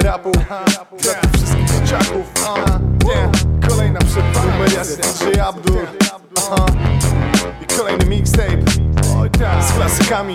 rapu Dla tych wszystkich dzieciaków. Kolejna przerwana Numeria DJ Abdul uh, I kolejny mixtape Z klasykami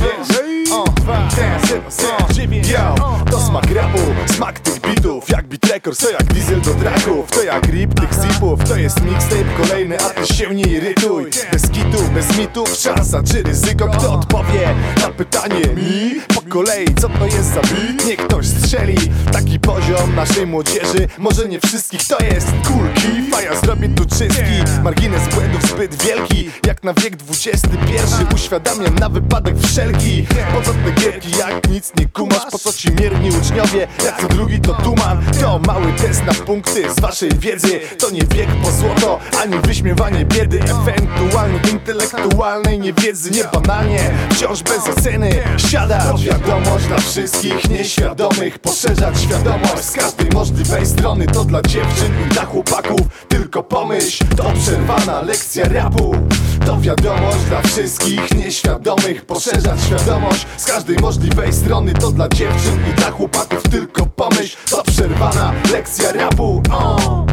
Wiesz, uh, dance, uh, Yo, smak rapu, smak tych bitów. Jak beat records, to jak diesel do traków To jak rip tych zipów, to jest mixtape kolejny A ty się nie irytuj, bez kitu, bez mitów Szansa czy ryzyko, kto odpowie na pytanie? Mi? Po kolei, co to jest za beat? Niech ktoś strzeli. Taki poziom naszej młodzieży Może nie wszystkich, to jest cool key A ja zrobię tu czystki. Margines błędów zbyt wielki Jak na wiek XXI Uświadamiam na wypadek wszelki. Po co te gierki, jak nic nie kumasz. Po co ci uczniowie, jak co drugi to tuman. To mały test na punkty z waszej wiedzy. To nie wiek po złoto, ani wyśmiewanie biedy. Ewentualnie intelektualnej niewiedzy Nie banalnie, wciąż bez oceny Siadać wiadomość dla wszystkich nieświadomych. Poszerzać świadomość z każdej możliwej strony. To dla dziewczyn i dla chłopaków Tylko pomyśl, to przerwana lekcja rapu To wiadomość dla wszystkich nieświadomych. Poszerzać świadomość z każdej możliwej strony. To dla dziewczyn i dla chłopaków Tylko pomyśl, to przerwana lekcja rapu uh.